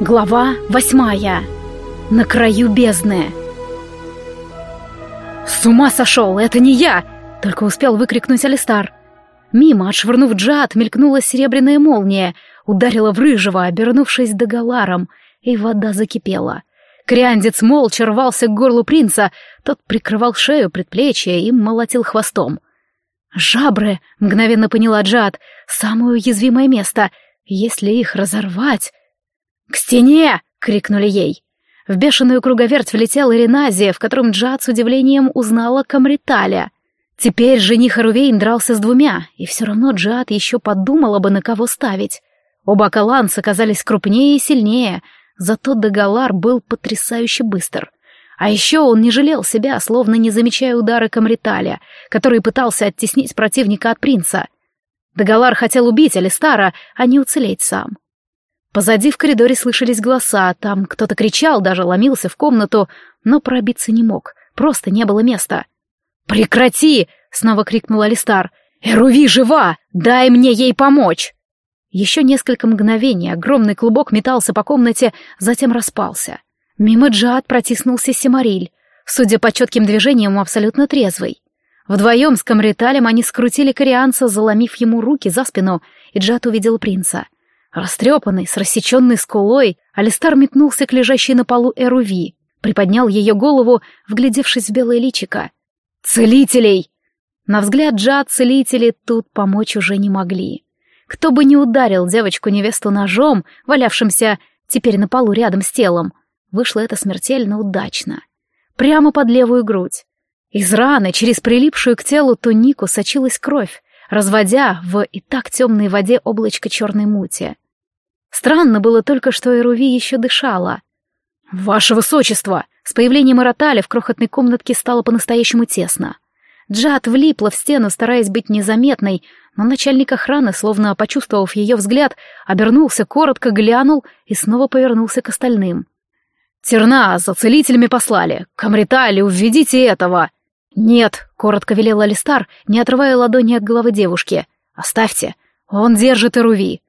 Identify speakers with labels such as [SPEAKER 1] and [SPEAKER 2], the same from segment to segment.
[SPEAKER 1] Глава восьмая. На краю бездны. «С ума сошел! Это не я!» — только успел выкрикнуть Алистар. Мимо, отшвырнув джад, мелькнула серебряная молния, ударила в рыжего, обернувшись доголаром, и вода закипела. Криандец молча рвался к горлу принца, тот прикрывал шею, предплечье и молотил хвостом. «Жабры!» — мгновенно поняла Джад. «Самое уязвимое место. Если их разорвать...» «К стене!» — крикнули ей. В бешеную круговерть влетела Реназия, в котором Джад с удивлением узнала Камриталя. Теперь жених Арувейн дрался с двумя, и все равно Джад еще подумала бы, на кого ставить. Оба каланца казались крупнее и сильнее, зато Дагалар был потрясающе быстр. А еще он не жалел себя, словно не замечая удары Камриталя, который пытался оттеснить противника от принца. Дагалар хотел убить Алистара, а не уцелеть сам. Позади в коридоре слышались голоса, там кто-то кричал, даже ломился в комнату, но пробиться не мог, просто не было места. «Прекрати!» — снова крикнул Алистар. «Эруви жива! Дай мне ей помочь!» Еще несколько мгновений огромный клубок метался по комнате, затем распался. Мимо Джад протиснулся Симариль, судя по четким движениям, абсолютно трезвый. Вдвоем с Камриталем они скрутили корианца, заломив ему руки за спину, и Джад увидел принца — Растрепанный, с рассеченной скулой, Алистар метнулся к лежащей на полу Эруви, приподнял ее голову, вглядевшись в белое личико. «Целителей!» На взгляд Джа целители тут помочь уже не могли. Кто бы не ударил девочку-невесту ножом, валявшимся теперь на полу рядом с телом, вышло это смертельно удачно. Прямо под левую грудь. Из раны через прилипшую к телу тунику сочилась кровь, разводя в и так темной воде облачко черной мути. Странно было только, что Эруви еще дышала. «Ваше высочество!» С появлением Иротали в крохотной комнатке стало по-настоящему тесно. Джад влипла в стену, стараясь быть незаметной, но начальник охраны, словно почувствовав ее взгляд, обернулся, коротко глянул и снова повернулся к остальным. «Терна, за целителями послали! Камритали, уведите этого!» «Нет», — коротко велел Алистар, не отрывая ладони от головы девушки. «Оставьте, он держит Эруви.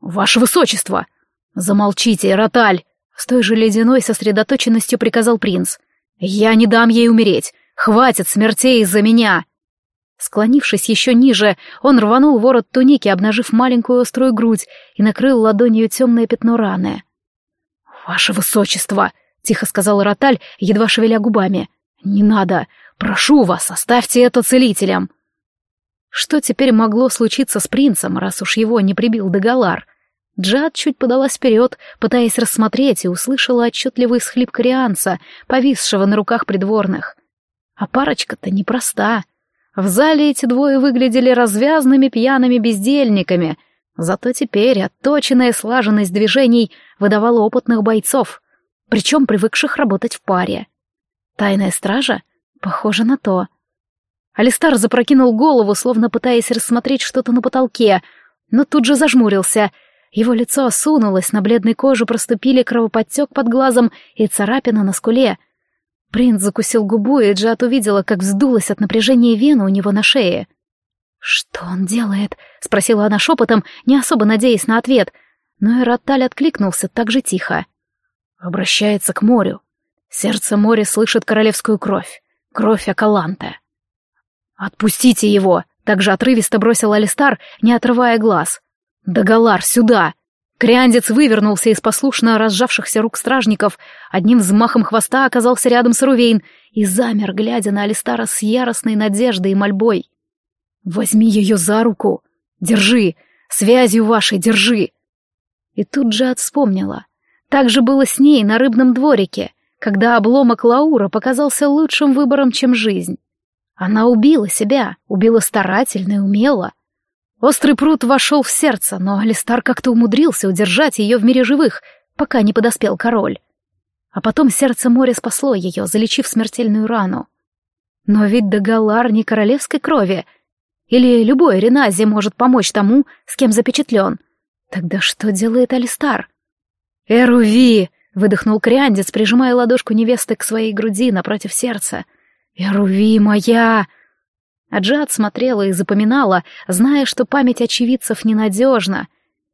[SPEAKER 1] «Ваше высочество!» «Замолчите, Роталь!» С той же ледяной сосредоточенностью приказал принц. «Я не дам ей умереть! Хватит смертей из-за меня!» Склонившись еще ниже, он рванул ворот туники, обнажив маленькую острую грудь, и накрыл ладонью темное пятно раны. «Ваше высочество!» — тихо сказал Роталь, едва шевеля губами. «Не надо! Прошу вас, оставьте это целителям!» Что теперь могло случиться с принцем, раз уж его не прибил Дагалар? Джад чуть подалась вперед, пытаясь рассмотреть, и услышала отчетливый схлип корианца, повисшего на руках придворных. А парочка-то непроста. В зале эти двое выглядели развязными пьяными бездельниками, зато теперь отточенная слаженность движений выдавала опытных бойцов, причем привыкших работать в паре. Тайная стража? Похоже на то. Алистар запрокинул голову, словно пытаясь рассмотреть что-то на потолке, но тут же зажмурился — его лицо осунулось, на бледной коже проступили кровоподтек под глазом и царапина на скуле. Принц закусил губу, и Джат увидела, как вздулась от напряжения вена у него на шее. «Что он делает?» — спросила она шепотом, не особо надеясь на ответ. Но Эратталь откликнулся так же тихо. «Обращается к морю. Сердце моря слышит королевскую кровь. Кровь Акаланта». «Отпустите его!» — также отрывисто бросил Алистар, не отрывая глаз. «Дагалар, сюда!» Криандец вывернулся из послушно разжавшихся рук стражников, одним взмахом хвоста оказался рядом с Рувейн и замер, глядя на Алистара с яростной надеждой и мольбой. «Возьми ее за руку! Держи! Связью вашей держи!» И тут же отвспомнила. Так же было с ней на рыбном дворике, когда обломок Лаура показался лучшим выбором, чем жизнь. Она убила себя, убила старательно и умело, Острый пруд вошел в сердце, но Алистар как-то умудрился удержать ее в мире живых, пока не подоспел король. А потом сердце моря спасло ее, залечив смертельную рану. Но ведь Дагалар не королевской крови. Или любой Ренази может помочь тому, с кем запечатлен. Тогда что делает Алистар? «Эруви!» — выдохнул Криандец, прижимая ладошку невесты к своей груди напротив сердца. «Эруви моя!» А Джад смотрела и запоминала, зная, что память очевидцев ненадежна.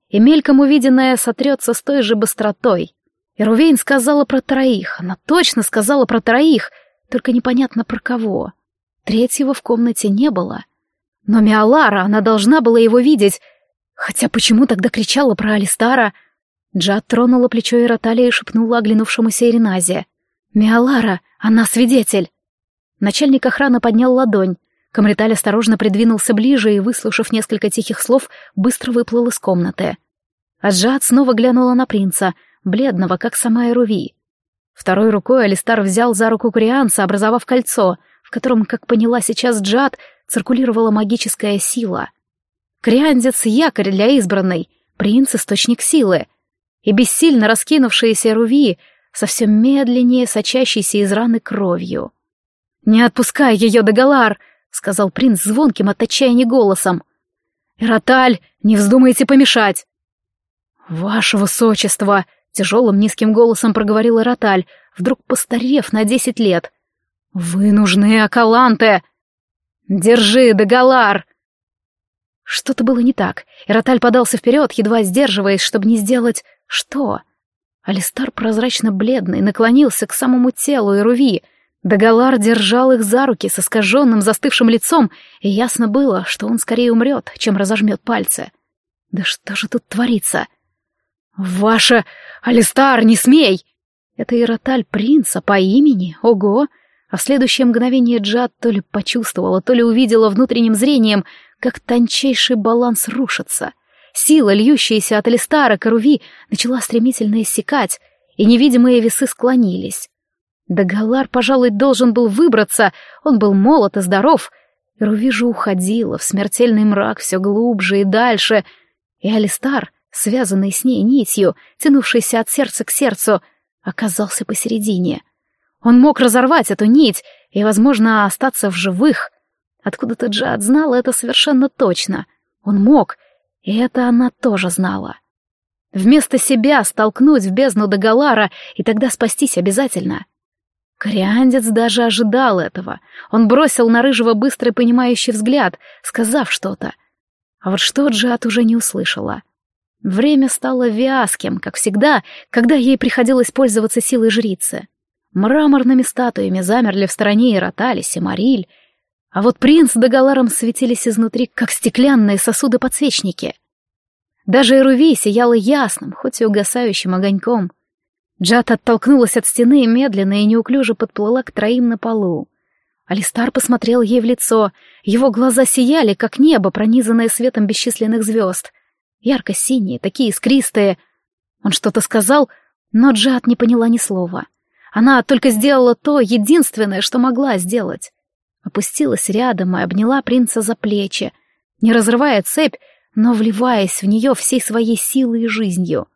[SPEAKER 1] и мельком увиденное сотрется с той же быстротой. Ирувейн сказала про троих, она точно сказала про троих, только непонятно про кого. Третьего в комнате не было. Но Миалара, она должна была его видеть. Хотя почему тогда кричала про Алистара? Джад тронула плечо Ироталия и шепнула оглянувшемуся Ириназе. «Миалара, она свидетель!» Начальник охраны поднял ладонь. Камриталь осторожно придвинулся ближе и, выслушав несколько тихих слов, быстро выплыл из комнаты. А Джад снова глянула на принца, бледного, как сама Эруви. Второй рукой Алистар взял за руку Курианца, образовав кольцо, в котором, как поняла сейчас Джад, циркулировала магическая сила. Криандец — якорь для избранной, принц — источник силы. И бессильно раскинувшаяся Руви совсем медленнее сочащейся из раны кровью. «Не отпускай ее, Дагалар!» — сказал принц звонким от отчаяния голосом. «Ироталь, не вздумайте помешать!» «Ваше высочество!» — тяжелым низким голосом проговорил Ироталь, вдруг постарев на десять лет. «Вы нужны, Акаланте!» «Держи, Дагалар!» Что-то было не так. Ироталь подался вперед, едва сдерживаясь, чтобы не сделать... Что? Алистар прозрачно бледный наклонился к самому телу Ируви. Дагалар держал их за руки с искаженным застывшим лицом, и ясно было, что он скорее умрет, чем разожмет пальцы. Да что же тут творится? «Ваша... Алистар, не смей!» Это Ироталь принца по имени, ого! А в следующее мгновение Джад то ли почувствовала, то ли увидела внутренним зрением, как тончайший баланс рушится — Сила, льющаяся от Элистара к Руви, начала стремительно иссякать, и невидимые весы склонились. Дагалар, пожалуй, должен был выбраться, он был молод и здоров. И Руви же уходила в смертельный мрак все глубже и дальше, и Алистар, связанный с ней нитью, тянувшийся от сердца к сердцу, оказался посередине. Он мог разорвать эту нить и, возможно, остаться в живых. Откуда-то Джад знала это совершенно точно. Он мог, и это она тоже знала. Вместо себя столкнуть в бездну Дагалара и тогда спастись обязательно. Кориандец даже ожидал этого. Он бросил на Рыжего быстрый понимающий взгляд, сказав что-то. А вот что Джат уже не услышала. Время стало вязким, как всегда, когда ей приходилось пользоваться силой жрицы. Мраморными статуями замерли в стороне Ироталис и Мариль, а вот принц с Дагаларом светились изнутри, как стеклянные сосуды-подсвечники. Даже Эруви сияла ясным, хоть и угасающим огоньком. Джат оттолкнулась от стены и медленно и неуклюже подплыла к троим на полу. Алистар посмотрел ей в лицо. Его глаза сияли, как небо, пронизанное светом бесчисленных звезд. Ярко-синие, такие искристые. Он что-то сказал, но Джат не поняла ни слова. Она только сделала то единственное, что могла сделать опустилась рядом и обняла принца за плечи, не разрывая цепь, но вливаясь в нее всей своей силой и жизнью.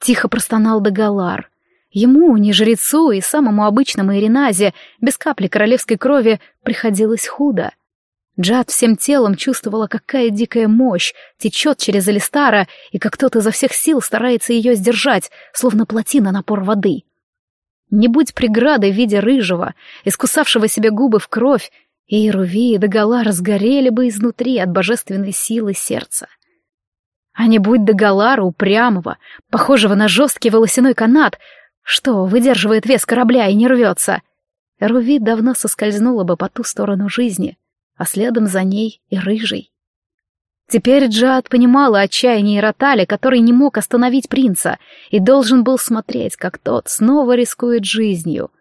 [SPEAKER 1] Тихо простонал Дагалар. Ему, не жрецу и самому обычному Ириназе, без капли королевской крови, приходилось худо. Джад всем телом чувствовала, какая дикая мощь течет через Элистара, и как кто-то изо всех сил старается ее сдержать, словно плотина напор воды. Не будь преграды в виде рыжего, искусавшего себе губы в кровь, и Руви и догола разгорели бы изнутри от божественной силы сердца. А не будь доголара упрямого, похожего на жесткий волосяной канат, что выдерживает вес корабля и не рвется. Руви давно соскользнула бы по ту сторону жизни, а следом за ней и рыжий. Теперь Джад понимала отчаяние Ротали, который не мог остановить принца и должен был смотреть, как тот снова рискует жизнью.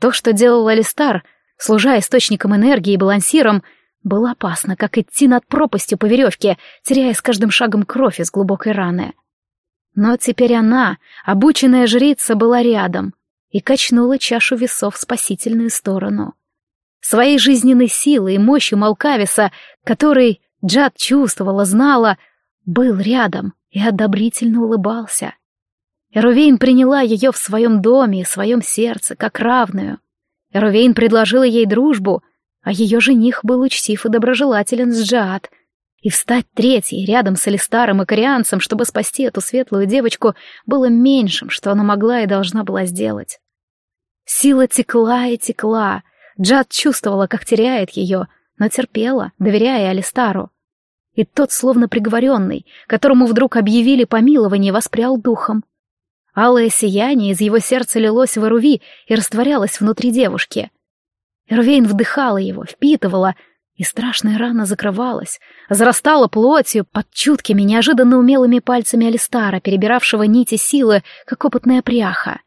[SPEAKER 1] То, что делал Алистар, служа источником энергии и балансиром, было опасно, как идти над пропастью по веревке, теряя с каждым шагом кровь из глубокой раны. Но теперь она, обученная жрица, была рядом и качнула чашу весов в спасительную сторону. Своей жизненной силой и мощью Малкависа, который Джад чувствовала, знала, был рядом и одобрительно улыбался. Эрувейн приняла ее в своем доме и своем сердце, как равную. Эрувейн предложила ей дружбу, а ее жених был учтив и доброжелателен с Джад. И встать третьей рядом с Алистаром и Корианцем, чтобы спасти эту светлую девочку, было меньшим, что она могла и должна была сделать. Сила текла и текла. Джад чувствовала, как теряет ее — но терпела, доверяя Алистару. и тот, словно приговоренный, которому вдруг объявили помилование, воспрял духом. Алое сияние из его сердца лилось в Эруви и растворялось внутри девушки. Эрвейн вдыхала его, впитывала, и страшная рана закрывалась, зарастала плотью под чуткими, неожиданно умелыми пальцами Алистара, перебиравшего нити силы, как опытная пряха.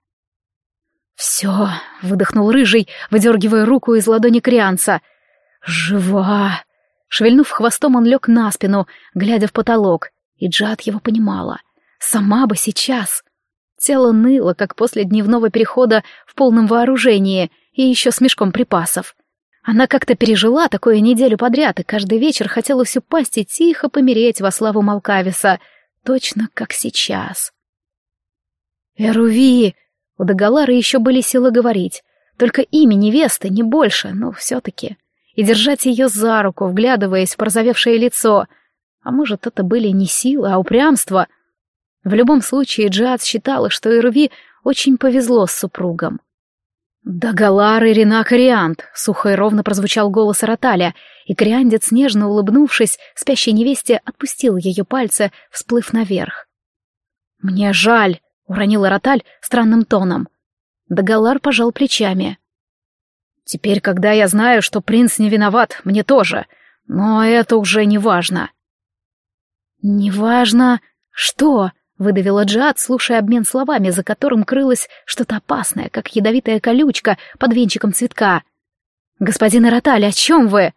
[SPEAKER 1] «Все», — выдохнул рыжий, выдергивая руку из ладони Крианца. «Жива!» Шевельнув хвостом, он лег на спину, глядя в потолок, и Джад его понимала. Сама бы сейчас. Тело ныло, как после дневного перехода в полном вооружении и еще с мешком припасов. Она как-то пережила такое неделю подряд, и каждый вечер хотелось упасть и тихо помереть во славу Малкависа, точно как сейчас. «Эруви!» У Дагалары еще были силы говорить, только имя невесты, не больше, но все-таки и держать ее за руку, вглядываясь в порозовевшее лицо. А может, это были не силы, а упрямство. В любом случае, Джиад считала, что Ирви очень повезло с супругом. «Да Галар и Рина Кориант!» — сухо и ровно прозвучал голос Роталя, и Кориандец, нежно улыбнувшись, спящей невесте отпустил ее пальцы, всплыв наверх. «Мне жаль!» — уронил Роталь странным тоном. Дагалар пожал плечами. Теперь, когда я знаю, что принц не виноват, мне тоже. Но это уже не важно. Не важно что? Выдавила Джад, слушая обмен словами, за которым крылось что-то опасное, как ядовитая колючка под венчиком цветка. «Господин Ироталь, о чем вы?»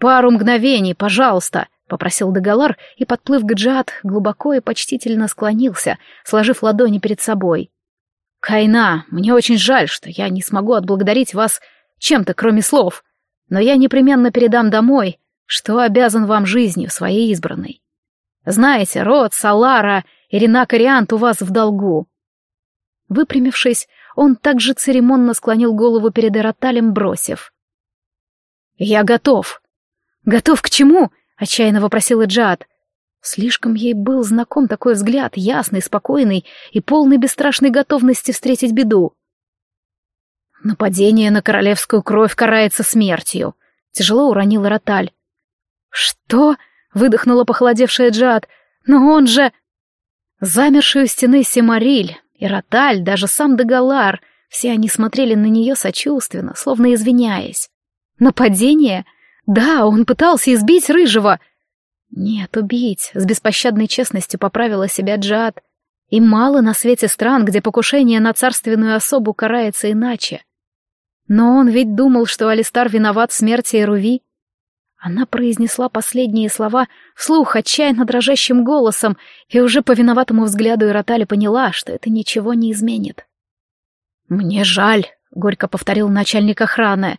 [SPEAKER 1] «Пару мгновений, пожалуйста», — попросил Дагалар и, подплыв к Джад, глубоко и почтительно склонился, сложив ладони перед собой. «Кайна, мне очень жаль, что я не смогу отблагодарить вас чем-то, кроме слов, но я непременно передам домой, что обязан вам жизнью своей избранной. Знаете, род Салара и Рена Кориант у вас в долгу». Выпрямившись, он также церемонно склонил голову перед Эроталем, бросив. «Я готов». «Готов к чему?» — отчаянно вопросила Джад. Слишком ей был знаком такой взгляд, ясный, спокойный и полный бесстрашной готовности встретить беду. «Нападение на королевскую кровь карается смертью», — тяжело уронила Роталь. «Что?» — выдохнула похолодевшая Джад. «Но он же...» Замершую стены Семариль и Роталь, даже сам Дагалар, все они смотрели на нее сочувственно, словно извиняясь. «Нападение? Да, он пытался избить Рыжего!» Нет, убить, с беспощадной честностью поправила себя Джад. И мало на свете стран, где покушение на царственную особу карается иначе. Но он ведь думал, что Алистар виноват в смерти Эруви. Она произнесла последние слова вслух отчаянно дрожащим голосом, и уже по виноватому взгляду Иротали поняла, что это ничего не изменит. «Мне жаль», — горько повторил начальник охраны.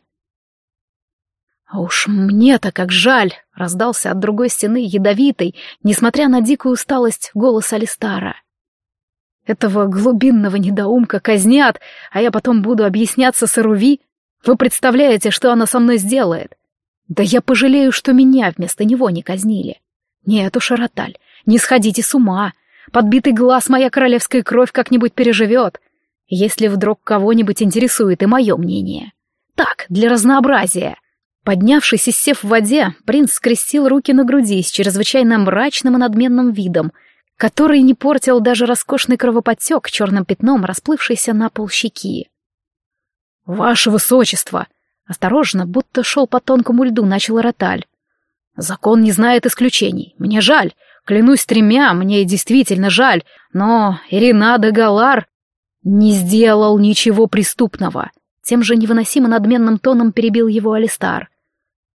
[SPEAKER 1] «А уж мне-то как жаль!» — раздался от другой стены ядовитый, несмотря на дикую усталость, голос Алистара. «Этого глубинного недоумка казнят, а я потом буду объясняться с Ируви? Вы представляете, что она со мной сделает? Да я пожалею, что меня вместо него не казнили. Нет уж, Араталь, не сходите с ума. Подбитый глаз моя королевская кровь как-нибудь переживет, если вдруг кого-нибудь интересует и мое мнение. Так, для разнообразия». Поднявшись и сев в воде, принц скрестил руки на груди с чрезвычайно мрачным и надменным видом, который не портил даже роскошный кровоподтек черным пятном, расплывшийся на пол щеки. «Ваше высочество!» Осторожно, будто шел по тонкому льду, начал Роталь. «Закон не знает исключений. Мне жаль. Клянусь тремя, мне действительно жаль. Но Ирина де Галар не сделал ничего преступного. Тем же невыносимо надменным тоном перебил его Алистар.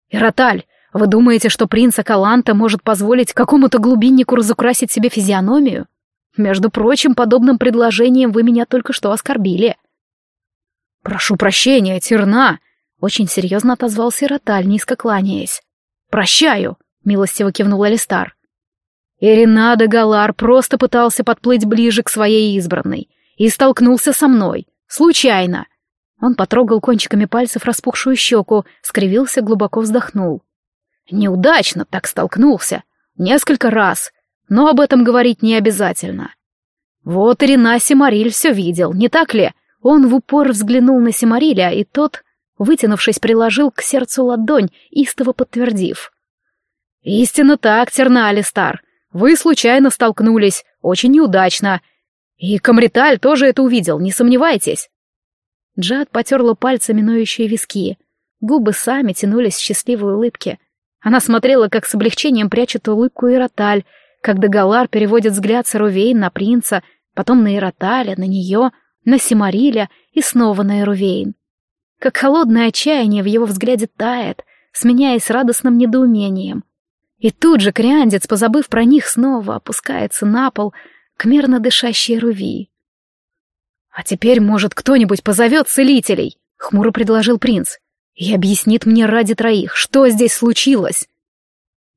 [SPEAKER 1] «Ироталь, вы думаете, что принца Каланта может позволить какому-то глубиннику разукрасить себе физиономию? Между прочим, подобным предложением вы меня только что оскорбили». «Прошу прощения, Терна!» — очень серьезно отозвался Ироталь, низко кланяясь. «Прощаю!» — милостиво кивнул Алистар. Иринада Галар просто пытался подплыть ближе к своей избранной и столкнулся со мной. Случайно. Он потрогал кончиками пальцев распухшую щеку, скривился, глубоко вздохнул. Неудачно так столкнулся. Несколько раз. Но об этом говорить не обязательно. Вот и Рена Симариль все видел, не так ли? Он в упор взглянул на Симариля, и тот, вытянувшись, приложил к сердцу ладонь, истово подтвердив. «Истинно так, Терна Алистар. Вы случайно столкнулись, очень неудачно. И Камриталь тоже это увидел, не сомневайтесь». Джад потерла пальцами ноющие виски. Губы сами тянулись в счастливой улыбке. Она смотрела, как с облегчением прячет улыбку Ироталь, как Дагалар переводит взгляд с Эрувейн на принца, потом на Ироталя, на нее, на Симариля и снова на Эрувейн. Как холодное отчаяние в его взгляде тает, сменяясь радостным недоумением. И тут же кряндец, позабыв про них, снова опускается на пол к мерно дышащей Руви. «А теперь, может, кто-нибудь позовет целителей?» — хмуро предложил принц. «И объяснит мне ради троих, что здесь случилось?»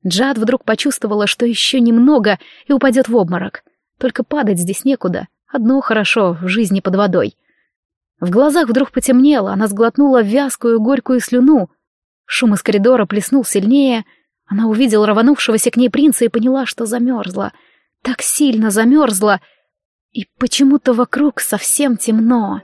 [SPEAKER 1] Джад вдруг почувствовала, что еще немного и упадет в обморок. Только падать здесь некуда. Одно хорошо в жизни под водой. В глазах вдруг потемнело, она сглотнула вязкую горькую слюну. Шум из коридора плеснул сильнее. Она увидела рванувшегося к ней принца и поняла, что замерзла. Так сильно замерзла. И почему-то вокруг совсем темно.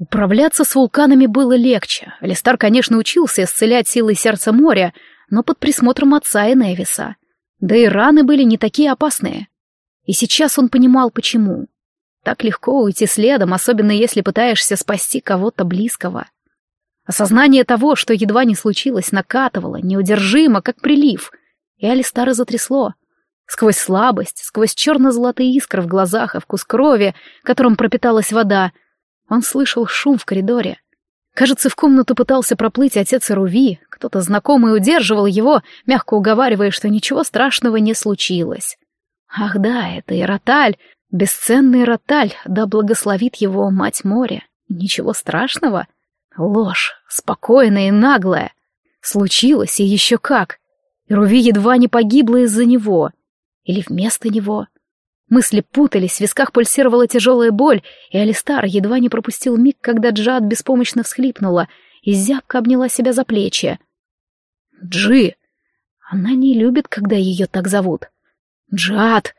[SPEAKER 1] Управляться с вулканами было легче. Алистар, конечно, учился исцелять силой сердца моря, но под присмотром отца и Невиса. Да и раны были не такие опасные. И сейчас он понимал, почему. Так легко уйти следом, особенно если пытаешься спасти кого-то близкого. Осознание того, что едва не случилось, накатывало, неудержимо, как прилив. И Алистара затрясло. Сквозь слабость, сквозь черно-золотые искры в глазах и вкус крови, которым пропиталась вода, он слышал шум в коридоре. Кажется, в комнату пытался проплыть отец Руви, кто-то знакомый удерживал его, мягко уговаривая, что ничего страшного не случилось. Ах да, это и Роталь, бесценный Роталь, да благословит его мать моря. Ничего страшного. Ложь, спокойная и наглая. Случилось, и еще как. Руви едва не погибла из-за него. Или вместо него. — Мысли путались, в висках пульсировала тяжелая боль, и Алистар едва не пропустил миг, когда Джад беспомощно всхлипнула и зябко обняла себя за плечи. «Джи!» Она не любит, когда ее так зовут. «Джад!»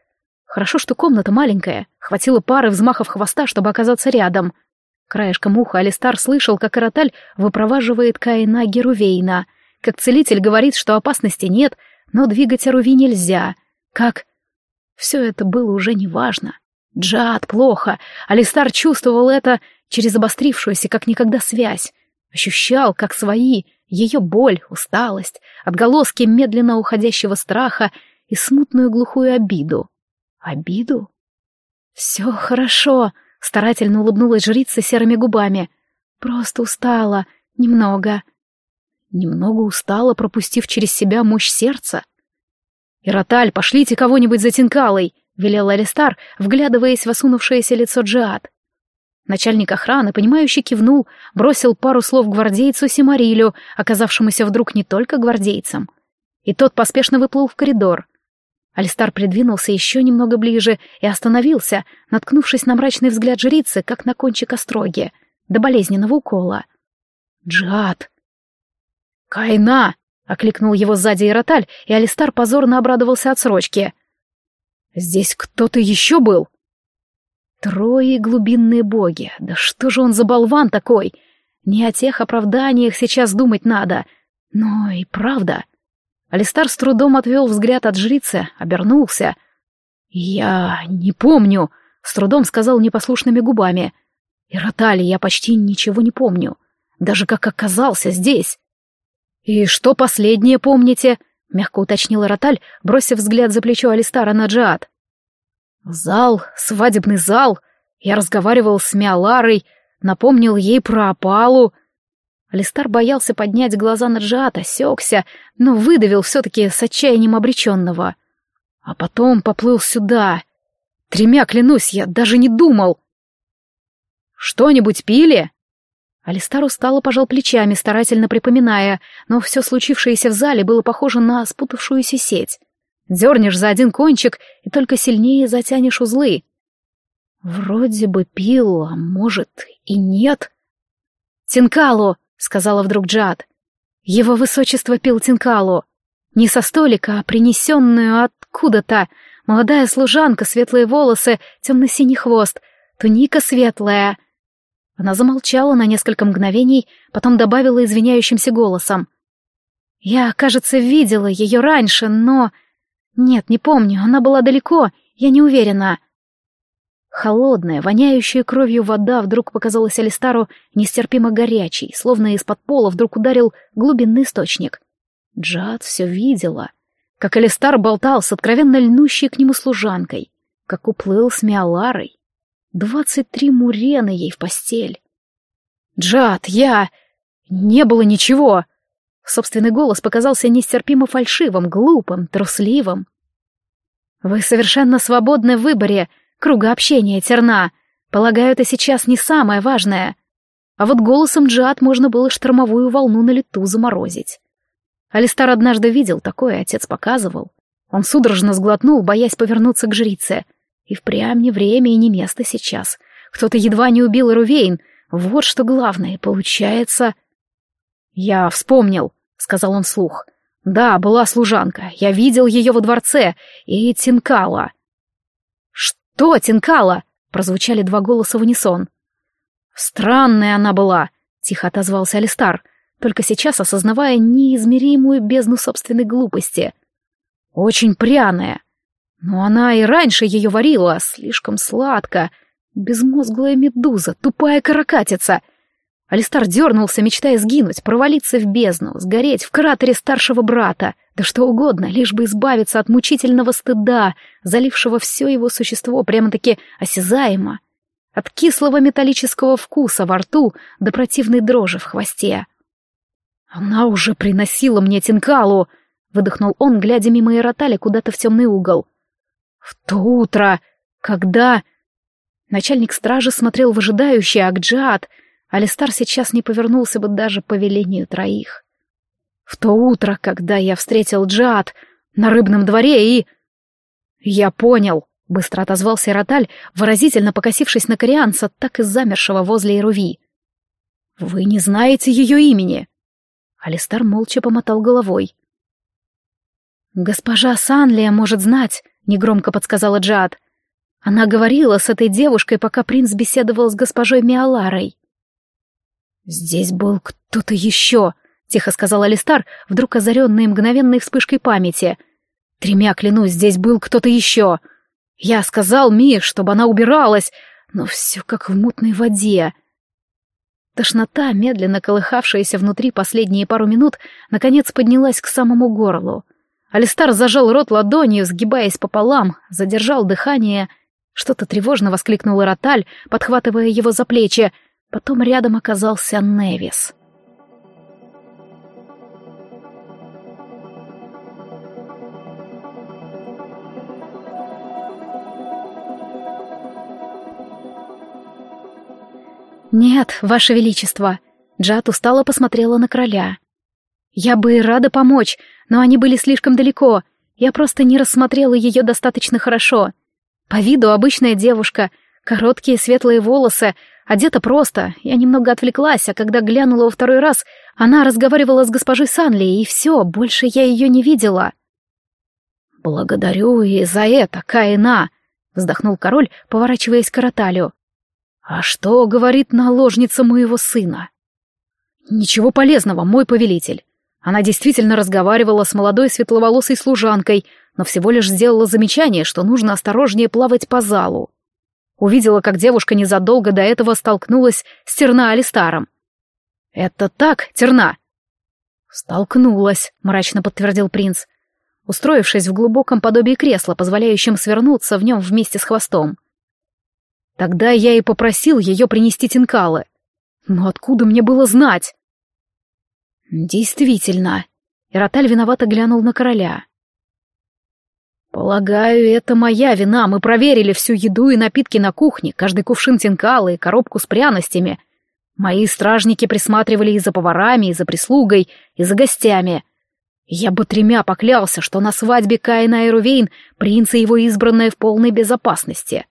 [SPEAKER 1] Хорошо, что комната маленькая, хватило пары взмахов хвоста, чтобы оказаться рядом. Краешком уха Алистар слышал, как Ироталь выпроваживает Каина Герувейна, как целитель говорит, что опасности нет, но двигать Аруви нельзя, как все это было уже неважно. Джад плохо. Алистар чувствовал это через обострившуюся как никогда связь. Ощущал, как свои, ее боль, усталость, отголоски медленно уходящего страха и смутную глухую обиду. Обиду? «Все хорошо», — старательно улыбнулась жрица серыми губами. «Просто устала. Немного». Немного устала, пропустив через себя мощь сердца. «Ироталь, пошлите кого-нибудь за Тинкалой!» — велел Алистар, вглядываясь в осунувшееся лицо Джиад. Начальник охраны, понимающий, кивнул, бросил пару слов гвардейцу Симарилю, оказавшемуся вдруг не только гвардейцем. И тот поспешно выплыл в коридор. Алистар придвинулся еще немного ближе и остановился, наткнувшись на мрачный взгляд жрицы, как на кончик остроги, до болезненного укола. «Джиад!» «Кайна!» Окликнул его сзади Ироталь, и Алистар позорно обрадовался отсрочке. «Здесь кто-то еще был?» Трое глубинные боги. Да что же он за болван такой? Не о тех оправданиях сейчас думать надо. Но и правда. Алистар с трудом отвел взгляд от жрицы, обернулся. «Я не помню», — с трудом сказал непослушными губами. «Иротали, я почти ничего не помню. Даже как оказался здесь». «И что последнее помните?» — мягко уточнила Роталь, бросив взгляд за плечо Алистара на Джиад. «Зал, свадебный зал. Я разговаривал с Миаларой, напомнил ей про опалу». Алистар боялся поднять глаза на Джиад, осекся, но выдавил все-таки с отчаянием обреченного. А потом поплыл сюда. Тремя, клянусь, я даже не думал. «Что-нибудь пили?» Алистар устало пожал плечами, старательно припоминая, но все случившееся в зале было похоже на спутавшуюся сеть. Дернешь за один кончик и только сильнее затянешь узлы. Вроде бы пил, а может и нет. «Тинкалу!» — сказала вдруг Джад. «Его высочество пил Тинкалу!» Не со столика, а принесенную откуда-то. Молодая служанка, светлые волосы, темно-синий хвост, туника светлая. Она замолчала на несколько мгновений, потом добавила извиняющимся голосом. «Я, кажется, видела ее раньше, но...» «Нет, не помню, она была далеко, я не уверена». Холодная, воняющая кровью вода вдруг показалась Алистару нестерпимо горячей, словно из-под пола вдруг ударил глубинный источник. Джад все видела, как Алистар болтал с откровенно льнущей к нему служанкой, как уплыл с Миаларой. Двадцать три мурены ей в постель. «Джад, я... не было ничего!» Собственный голос показался нестерпимо фальшивым, глупым, трусливым. «Вы совершенно свободны в выборе круга общения, Терна. Полагаю, это сейчас не самое важное. А вот голосом Джад можно было штормовую волну на лету заморозить. Алистар однажды видел такое, отец показывал. Он судорожно сглотнул, боясь повернуться к жрице — и впрямь не время и не место сейчас. Кто-то едва не убил Рувейн. Вот что главное, получается... «Я вспомнил», — сказал он вслух. «Да, была служанка. Я видел ее во дворце. И Тинкала». «Что Тинкала?» — прозвучали два голоса в унисон. «Странная она была», — тихо отозвался Алистар, только сейчас осознавая неизмеримую бездну собственной глупости. «Очень пряная. Но она и раньше ее варила, слишком сладко. Безмозглая медуза, тупая каракатица. Алистар дернулся, мечтая сгинуть, провалиться в бездну, сгореть в кратере старшего брата, да что угодно, лишь бы избавиться от мучительного стыда, залившего все его существо прямо-таки осязаемо. От кислого металлического вкуса во рту до противной дрожи в хвосте. «Она уже приносила мне тинкалу!» — выдохнул он, глядя мимо Иротали куда-то в темный угол. В то утро, когда... Начальник стражи смотрел выжидающе, а Джад, Алистар сейчас не повернулся бы даже по велению троих. В то утро, когда я встретил Джад на рыбном дворе и... Я понял, быстро отозвался Роталь, выразительно покосившись на корианца, так и замершего возле Ируви. Вы не знаете ее имени? Алистар молча помотал головой. «Госпожа Санлия может знать», — негромко подсказала Джад. Она говорила с этой девушкой, пока принц беседовал с госпожой Миаларой. «Здесь был кто-то еще», — тихо сказал Алистар, вдруг озаренный мгновенной вспышкой памяти. «Тремя клянусь, здесь был кто-то еще. Я сказал Ми, чтобы она убиралась, но все как в мутной воде». Тошнота, медленно колыхавшаяся внутри последние пару минут, наконец поднялась к самому горлу. Алистар зажал рот ладонью, сгибаясь пополам, задержал дыхание. Что-то тревожно воскликнул Роталь, подхватывая его за плечи. Потом рядом оказался Невис. «Нет, Ваше Величество!» Джат устало посмотрела на короля. «Я бы и рада помочь, но они были слишком далеко. Я просто не рассмотрела ее достаточно хорошо. По виду обычная девушка, короткие светлые волосы, одета просто. Я немного отвлеклась, а когда глянула во второй раз, она разговаривала с госпожой Санли, и все, больше я ее не видела. «Благодарю и за это, Каина!» — вздохнул король, поворачиваясь к Караталю. «А что говорит наложница моего сына?» «Ничего полезного, мой повелитель. Она действительно разговаривала с молодой светловолосой служанкой, но всего лишь сделала замечание, что нужно осторожнее плавать по залу. Увидела, как девушка незадолго до этого столкнулась с Терна Алистаром. «Это так, Терна?» «Столкнулась», — мрачно подтвердил принц, устроившись в глубоком подобии кресла, позволяющем свернуться в нем вместе с хвостом. Тогда я и попросил ее принести тинкалы. Но откуда мне было знать? «Действительно». Ироталь виновато глянул на короля. «Полагаю, это моя вина. Мы проверили всю еду и напитки на кухне, каждый кувшин тинкала и коробку с пряностями. Мои стражники присматривали и за поварами, и за прислугой, и за гостями. Я бы тремя поклялся, что на свадьбе Каина и Рувейн принц и его избранная в полной безопасности».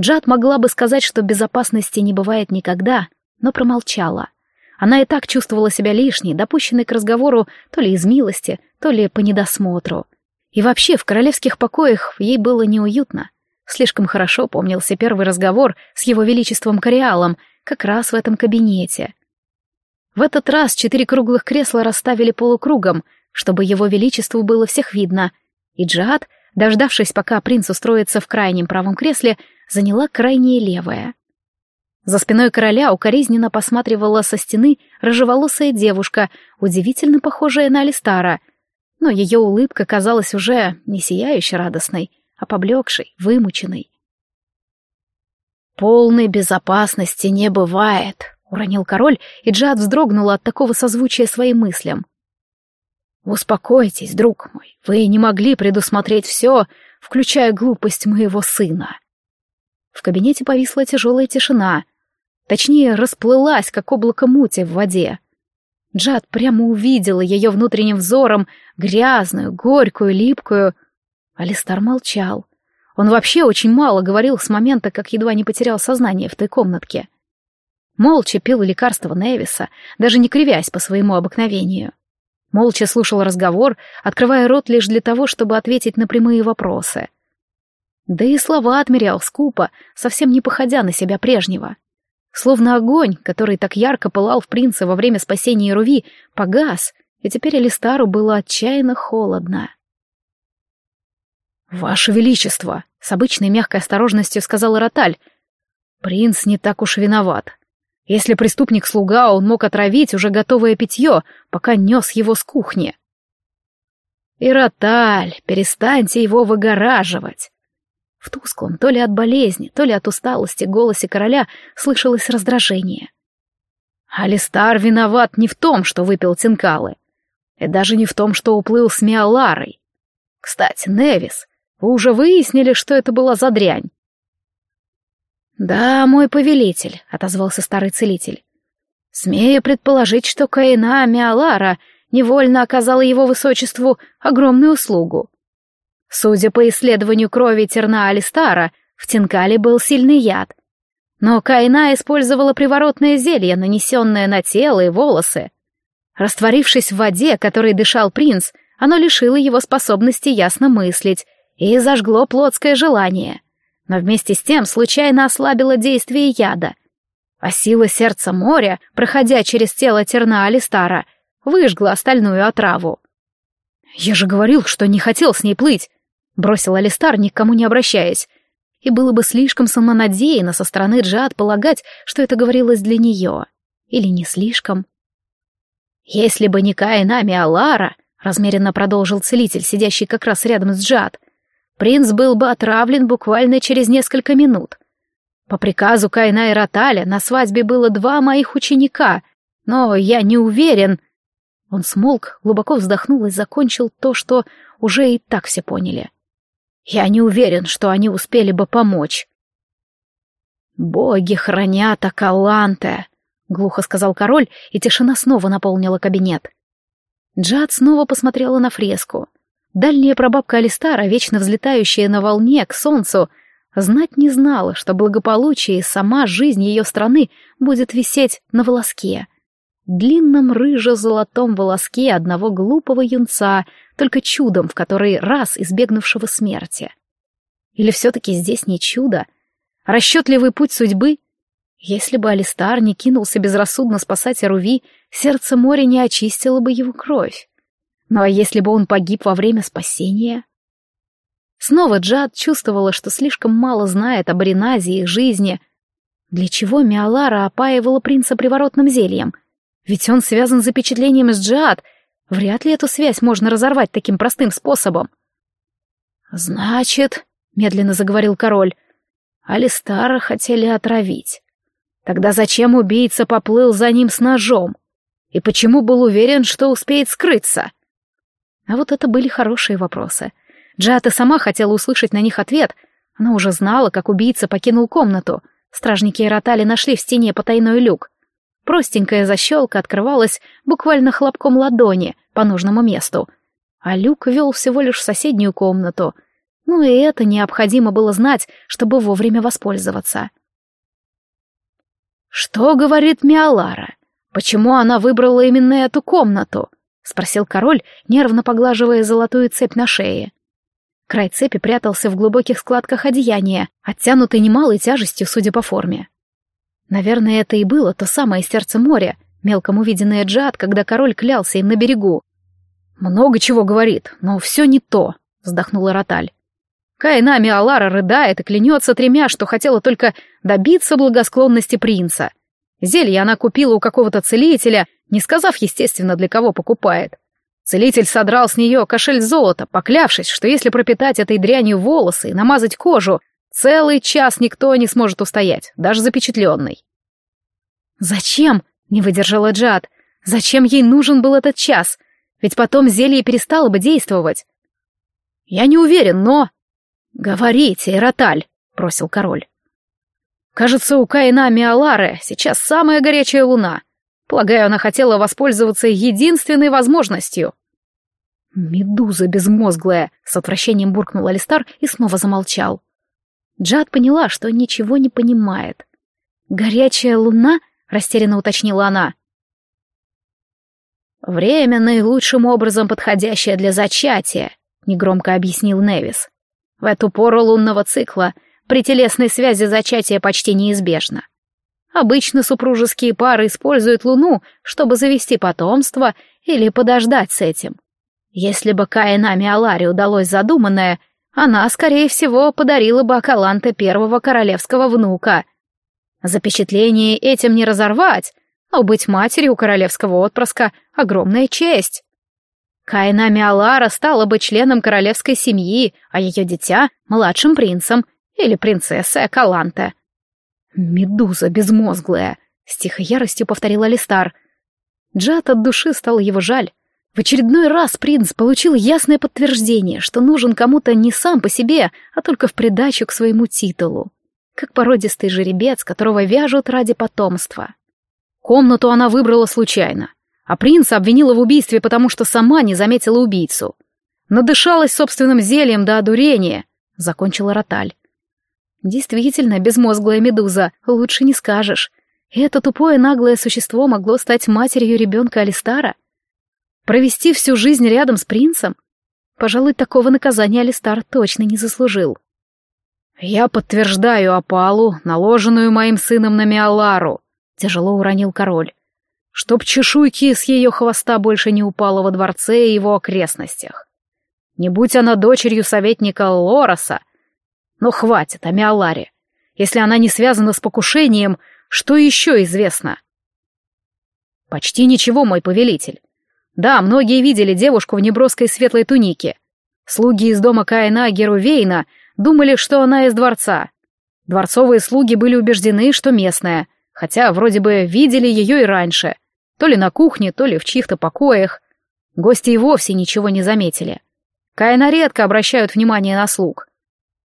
[SPEAKER 1] Джад могла бы сказать, что безопасности не бывает никогда, но промолчала — она и так чувствовала себя лишней, допущенной к разговору то ли из милости, то ли по недосмотру. И вообще в королевских покоях ей было неуютно. Слишком хорошо помнился первый разговор с его величеством Кориалом, как раз в этом кабинете. В этот раз четыре круглых кресла расставили полукругом, чтобы его величеству было всех видно, и Джад, дождавшись, пока принц устроится в крайнем правом кресле, заняла крайнее левое. За спиной короля укоризненно посматривала со стены рыжеволосая девушка, удивительно похожая на Алистара, но ее улыбка казалась уже не сияюще радостной, а поблекшей, вымученной. «Полной безопасности не бывает», — уронил король, и Джад вздрогнула от такого созвучия своим мыслям. «Успокойтесь, друг мой, вы не могли предусмотреть все, включая глупость моего сына». В кабинете повисла тяжелая тишина, точнее, расплылась, как облако мути в воде. Джад прямо увидела ее внутренним взором, грязную, горькую, липкую. Алистар молчал. Он вообще очень мало говорил с момента, как едва не потерял сознание в той комнатке. Молча пил лекарство Невиса, даже не кривясь по своему обыкновению. Молча слушал разговор, открывая рот лишь для того, чтобы ответить на прямые вопросы. Да и слова отмерял скупо, совсем не походя на себя прежнего. Словно огонь, который так ярко пылал в принце во время спасения Руви, погас, и теперь Алистару было отчаянно холодно. «Ваше Величество!» — с обычной мягкой осторожностью сказал Роталь. «Принц не так уж виноват. Если преступник-слуга, он мог отравить уже готовое питье, пока нес его с кухни». «Ироталь, перестаньте его выгораживать!» В тусклом, то ли от болезни, то ли от усталости голосе короля слышалось раздражение. Алистар виноват не в том, что выпил тинкалы, и даже не в том, что уплыл с Миаларой. Кстати, Невис, вы уже выяснили, что это была за дрянь? «Да, мой повелитель», — отозвался старый целитель. «Смею предположить, что Каина Миалара невольно оказала его высочеству огромную услугу. Судя по исследованию крови Терна Алистара, в Тинкале был сильный яд. Но Кайна использовала приворотное зелье, нанесенное на тело и волосы. Растворившись в воде, которой дышал принц, оно лишило его способности ясно мыслить и зажгло плотское желание. Но вместе с тем случайно ослабило действие яда. А сила сердца моря, проходя через тело Терна Алистара, выжгла остальную отраву. «Я же говорил, что не хотел с ней плыть», Бросил Алистар, никому не обращаясь. И было бы слишком самонадеянно со стороны Джад полагать, что это говорилось для нее. Или не слишком. «Если бы не Каинами Алара», — размеренно продолжил целитель, сидящий как раз рядом с Джад, принц был бы отравлен буквально через несколько минут. По приказу Кайна и Роталя на свадьбе было два моих ученика, но я не уверен... Он смолк, глубоко вздохнул и закончил то, что уже и так все поняли. Я не уверен, что они успели бы помочь. «Боги хранят Акаланте», — глухо сказал король, и тишина снова наполнила кабинет. Джад снова посмотрела на фреску. Дальняя прабабка Алистара, вечно взлетающая на волне к солнцу, знать не знала, что благополучие и сама жизнь ее страны будет висеть на волоске. Длинном рыжо-золотом волоске одного глупого юнца, только чудом в который раз избегнувшего смерти. Или все-таки здесь не чудо, расчетливый путь судьбы? Если бы Алистар не кинулся безрассудно спасать Аруви, сердце моря не очистило бы его кровь. Ну а если бы он погиб во время спасения? Снова Джад чувствовала, что слишком мало знает об Ариназе и их жизни. Для чего Миалара опаивала принца приворотным зельем? Ведь он связан с запечатлением с Джад — Вряд ли эту связь можно разорвать таким простым способом. «Значит», — медленно заговорил король, — «Алистара хотели отравить. Тогда зачем убийца поплыл за ним с ножом? И почему был уверен, что успеет скрыться?» А вот это были хорошие вопросы. Джата сама хотела услышать на них ответ. Она уже знала, как убийца покинул комнату. Стражники Иротали нашли в стене потайной люк. Простенькая защелка открывалась буквально хлопком ладони по нужному месту, а люк вел всего лишь в соседнюю комнату. Ну и это необходимо было знать, чтобы вовремя воспользоваться. «Что говорит Миалара? Почему она выбрала именно эту комнату?» — спросил король, нервно поглаживая золотую цепь на шее. Край цепи прятался в глубоких складках одеяния, оттянутый немалой тяжестью, судя по форме. Наверное, это и было то самое сердце моря, мелком увиденное Джад, когда король клялся им на берегу. «Много чего говорит, но все не то», — вздохнула Роталь. Кайнами Алара рыдает и клянется тремя, что хотела только добиться благосклонности принца. Зелье она купила у какого-то целителя, не сказав, естественно, для кого покупает. Целитель содрал с нее кошель золота, поклявшись, что если пропитать этой дрянью волосы и намазать кожу, целый час никто не сможет устоять, даже запечатленный. «Зачем?» — не выдержала Джад. «Зачем ей нужен был этот час? Ведь потом зелье перестало бы действовать». «Я не уверен, но...» «Говорите, Эроталь», — просил король. «Кажется, у Каина Миалары сейчас самая горячая луна. Полагаю, она хотела воспользоваться единственной возможностью». «Медуза безмозглая!» — с отвращением буркнул Алистар и снова замолчал. Джад поняла, что ничего не понимает. «Горячая луна?» — растерянно уточнила она. «Время наилучшим образом подходящее для зачатия», — негромко объяснил Невис. «В эту пору лунного цикла при телесной связи зачатие почти неизбежно. Обычно супружеские пары используют луну, чтобы завести потомство или подождать с этим. Если бы Каинами Аларе удалось задуманное, она, скорее всего, подарила бы Акаланте первого королевского внука. Запечатление этим не разорвать, но быть матерью королевского отпрыска — огромная честь. Каинами Алара стала бы членом королевской семьи, а ее дитя — младшим принцем или принцессой Акаланте. «Медуза безмозглая!» — с тихой яростью повторил Алистар. Джад от души стало его жаль. В очередной раз принц получил ясное подтверждение, что нужен кому-то не сам по себе, а только в придачу к своему титулу. Как породистый жеребец, которого вяжут ради потомства. Комнату она выбрала случайно, а принца обвинила в убийстве, потому что сама не заметила убийцу. Надышалась собственным зельем до одурения, закончила Роталь. Действительно, безмозглая медуза, лучше не скажешь. Это тупое наглое существо могло стать матерью ребенка Алистара? Провести всю жизнь рядом с принцем? Пожалуй, такого наказания Алистар точно не заслужил. «Я подтверждаю опалу, наложенную моим сыном на Миалару», — тяжело уронил король. «Чтоб чешуйки с ее хвоста больше не упало во дворце и его окрестностях. Не будь она дочерью советника Лороса. Но хватит о Миаларе. Если она не связана с покушением, что еще известно?» «Почти ничего, мой повелитель. Да, многие видели девушку в неброской светлой тунике. Слуги из дома Каина Герувейна думали, что она из дворца. Дворцовые слуги были убеждены, что местная, хотя вроде бы видели ее и раньше. То ли на кухне, то ли в чьих-то покоях. Гости и вовсе ничего не заметили. Каина редко обращают внимание на слуг.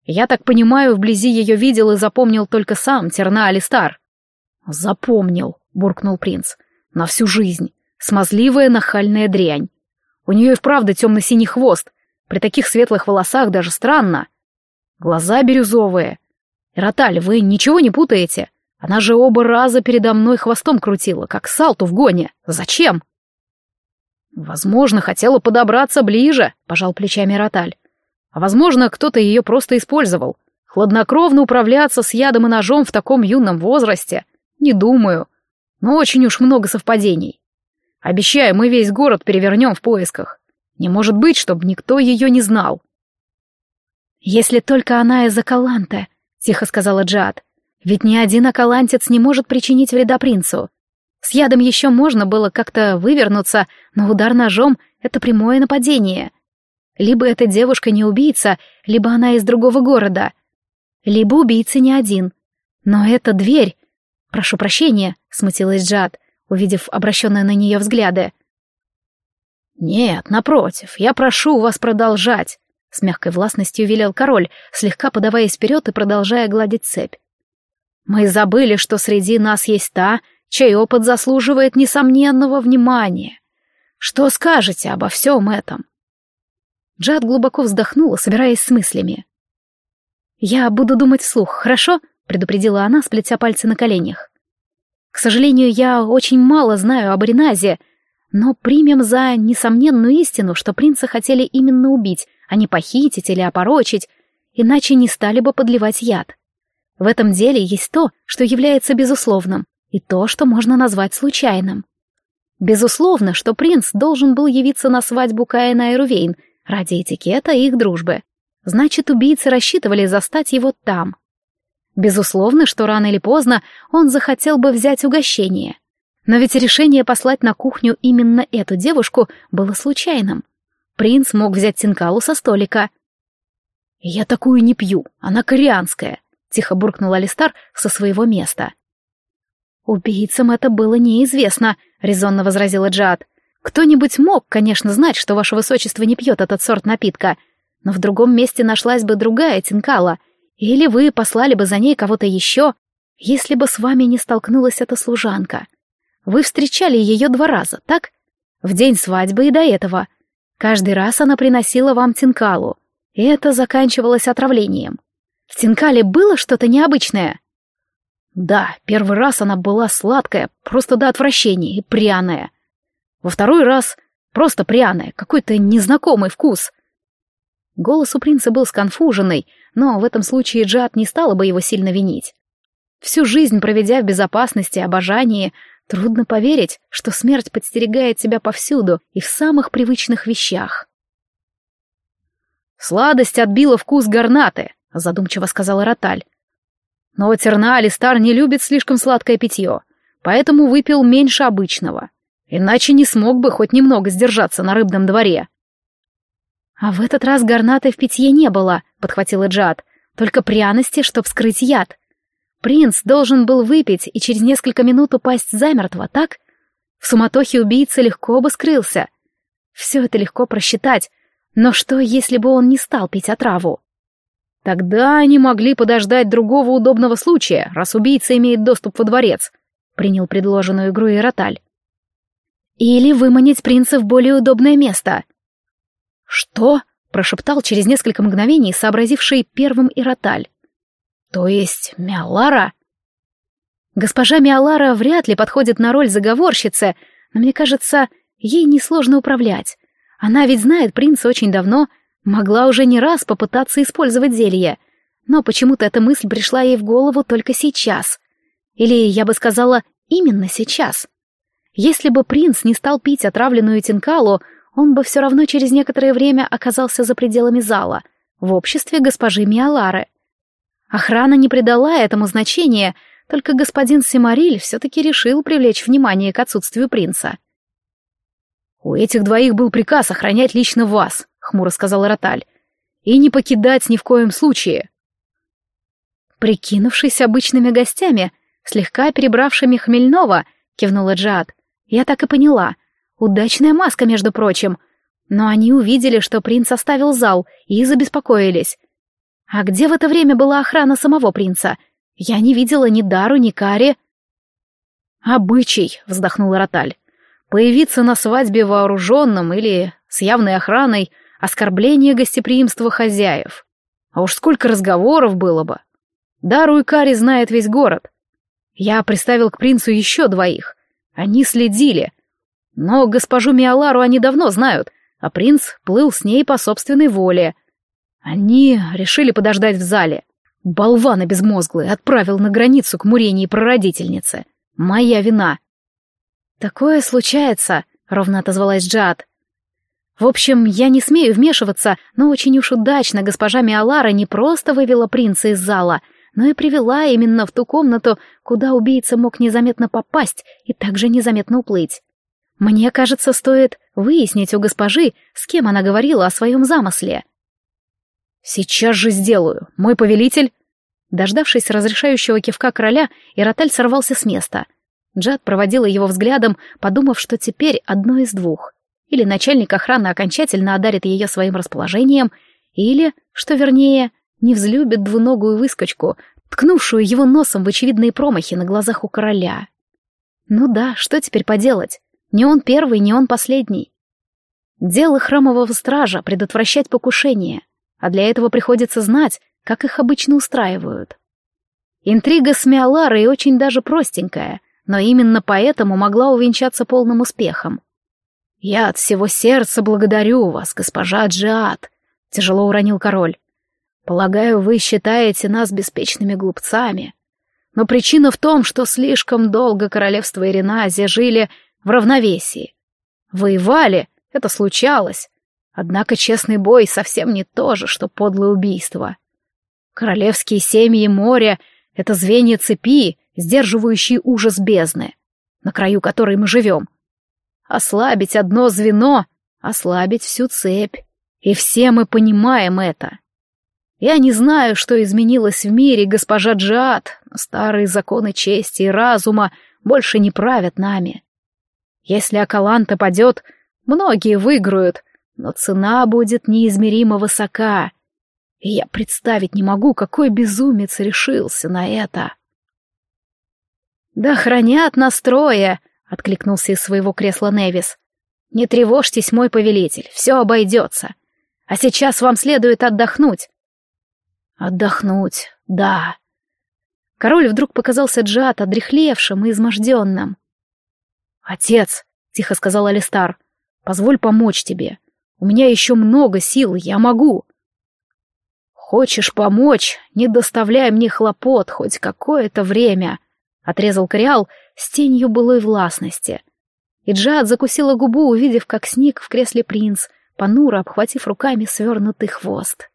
[SPEAKER 1] Я так понимаю, вблизи ее видел и запомнил только сам Терна Алистар. «Запомнил», — буркнул принц, — «на всю жизнь. Смазливая нахальная дрянь. У нее и вправду темно-синий хвост. При таких светлых волосах даже странно. Глаза бирюзовые. Роталь, вы ничего не путаете? Она же оба раза передо мной хвостом крутила, как салту в гоне. Зачем? Возможно, хотела подобраться ближе, пожал плечами Роталь. А возможно, кто-то ее просто использовал. Хладнокровно управляться с ядом и ножом в таком юном возрасте? Не думаю. Но очень уж много совпадений. Обещаю, мы весь город перевернем в поисках. Не может быть, чтобы никто ее не знал. «Если только она из Акаланта», — тихо сказала Джад. «Ведь ни один акалантец не может причинить вреда принцу. С ядом еще можно было как-то вывернуться, но удар ножом — это прямое нападение. Либо эта девушка не убийца, либо она из другого города. Либо убийца не один. Но эта дверь... Прошу прощения, — смутилась Джад увидев обращенные на нее взгляды. «Нет, напротив, я прошу вас продолжать», — с мягкой властностью велел король, слегка подаваясь вперед и продолжая гладить цепь. «Мы забыли, что среди нас есть та, чей опыт заслуживает несомненного внимания. Что скажете обо всем этом?» Джад глубоко вздохнула, собираясь с мыслями. «Я буду думать вслух, хорошо?» — предупредила она, сплетя пальцы на коленях. К сожалению, я очень мало знаю об Реназе. Но примем за несомненную истину, что принца хотели именно убить, а не похитить или опорочить, иначе не стали бы подливать яд. В этом деле есть то, что является безусловным, и то, что можно назвать случайным. Безусловно, что принц должен был явиться на свадьбу Каина и Рувейн ради этикета и их дружбы. Значит, убийцы рассчитывали застать его там. Безусловно, что рано или поздно он захотел бы взять угощение. Но ведь решение послать на кухню именно эту девушку было случайным. Принц мог взять Тинкалу со столика. «Я такую не пью, она корианская», — тихо буркнул Алистар со своего места. «Убийцам это было неизвестно», — резонно возразила Джад. «Кто-нибудь мог, конечно, знать, что ваше высочество не пьет этот сорт напитка, но в другом месте нашлась бы другая Тинкала, или вы послали бы за ней кого-то еще, если бы с вами не столкнулась эта служанка. Вы встречали ее два раза, так? В день свадьбы и до этого. Каждый раз она приносила вам Тинкалу, и это заканчивалось отравлением. В Тинкале было что-то необычное?» Да, первый раз она была сладкая, просто до отвращения, и пряная. Во второй раз просто пряная, какой-то незнакомый вкус. Голос у принца был сконфуженный, но в этом случае Джад не стала бы его сильно винить. Всю жизнь проведя в безопасности обожании, трудно поверить, что смерть подстерегает тебя повсюду и в самых привычных вещах. «Сладость отбила вкус горнаты», — задумчиво сказала Роталь. Но Терна Алистар не любит слишком сладкое питье, поэтому выпил меньше обычного. Иначе не смог бы хоть немного сдержаться на рыбном дворе. «А в этот раз горнаты в питье не было», — подхватила Джад. «Только пряности, чтоб скрыть яд. Принц должен был выпить и через несколько минут упасть замертво, так? В суматохе убийца легко бы скрылся. Все это легко просчитать, но что, если бы он не стал пить отраву? Тогда они могли подождать другого удобного случая, раз убийца имеет доступ во дворец, принял предложенную игру Ироталь. Или выманить принца в более удобное место. Что? прошептал через несколько мгновений сообразивший первым Ироталь. То есть Миалара? Госпожа Миалара вряд ли подходит на роль заговорщицы, но мне кажется, ей несложно управлять. Она ведь знает принца очень давно Могла уже не раз попытаться использовать зелье, но почему-то эта мысль пришла ей в голову только сейчас. Или, я бы сказала, именно сейчас. Если бы принц не стал пить отравленную тинкалу, он бы все равно через некоторое время оказался за пределами зала, в обществе госпожи Миалары. Охрана не придала этому значения, только господин Симариль все-таки решил привлечь внимание к отсутствию принца. «У этих двоих был приказ охранять лично вас», хмуро сказал Роталь. «И не покидать ни в коем случае». «Прикинувшись обычными гостями, слегка перебравшими хмельного», — кивнула Джад. «Я так и поняла. Удачная маска, между прочим. Но они увидели, что принц оставил зал, и забеспокоились. А где в это время была охрана самого принца? Я не видела ни Дару, ни Кари». «Обычай», — вздохнула Роталь. «Появиться на свадьбе вооруженным или с явной охраной — оскорбление гостеприимства хозяев. А уж сколько разговоров было бы. Дару и Кари знает весь город. Я приставил к принцу еще двоих. Они следили. Но госпожу Миалару они давно знают, а принц плыл с ней по собственной воле. Они решили подождать в зале. Болваны безмозглые отправил на границу к Мурении прародительнице. Моя вина. «Такое случается», — ровно отозвалась Джад. В общем, я не смею вмешиваться, но очень уж удачно госпожа Миалара не просто вывела принца из зала, но и привела именно в ту комнату, куда убийца мог незаметно попасть и также незаметно уплыть. Мне кажется, стоит выяснить у госпожи, с кем она говорила о своем замысле. «Сейчас же сделаю, мой повелитель!» Дождавшись разрешающего кивка короля, Ироталь сорвался с места. Джад проводила его взглядом, подумав, что теперь одно из двух. Или начальник охраны окончательно одарит ее своим расположением, или, что вернее, не взлюбит двуногую выскочку, ткнувшую его носом в очевидные промахи на глазах у короля. Ну да, что теперь поделать? Не он первый, не он последний. Дело храмового стража — предотвращать покушение, а для этого приходится знать, как их обычно устраивают. Интрига с Миоларой очень даже простенькая, но именно поэтому могла увенчаться полным успехом. «Я от всего сердца благодарю вас, госпожа Джиад», — тяжело уронил король. «Полагаю, вы считаете нас беспечными глупцами. Но причина в том, что слишком долго королевство Ириназия жили в равновесии. Воевали, это случалось. Однако честный бой совсем не то же, что подлое убийство. Королевские семьи моря — это звенья цепи, сдерживающие ужас бездны, на краю которой мы живем. Ослабить одно звено — ослабить всю цепь. И все мы понимаем это. Я не знаю, что изменилось в мире, госпожа Джиад, старые законы чести и разума больше не правят нами. Если Акаланта падет, многие выиграют, но цена будет неизмеримо высока. И я представить не могу, какой безумец решился на это. «Да хранят настроя!» — откликнулся из своего кресла Невис. «Не тревожьтесь, мой повелитель, все обойдется. А сейчас вам следует отдохнуть. Отдохнуть, да. Король вдруг показался Джат одрехлевшим и изможденным. «Отец», — тихо сказал Алистар, — «позволь помочь тебе. У меня еще много сил, я могу». «Хочешь помочь, не доставляй мне хлопот хоть какое-то время», — отрезал Кориал с тенью былой властности. И Джад закусила губу, увидев, как сник в кресле принц, понуро обхватив руками свернутый хвост.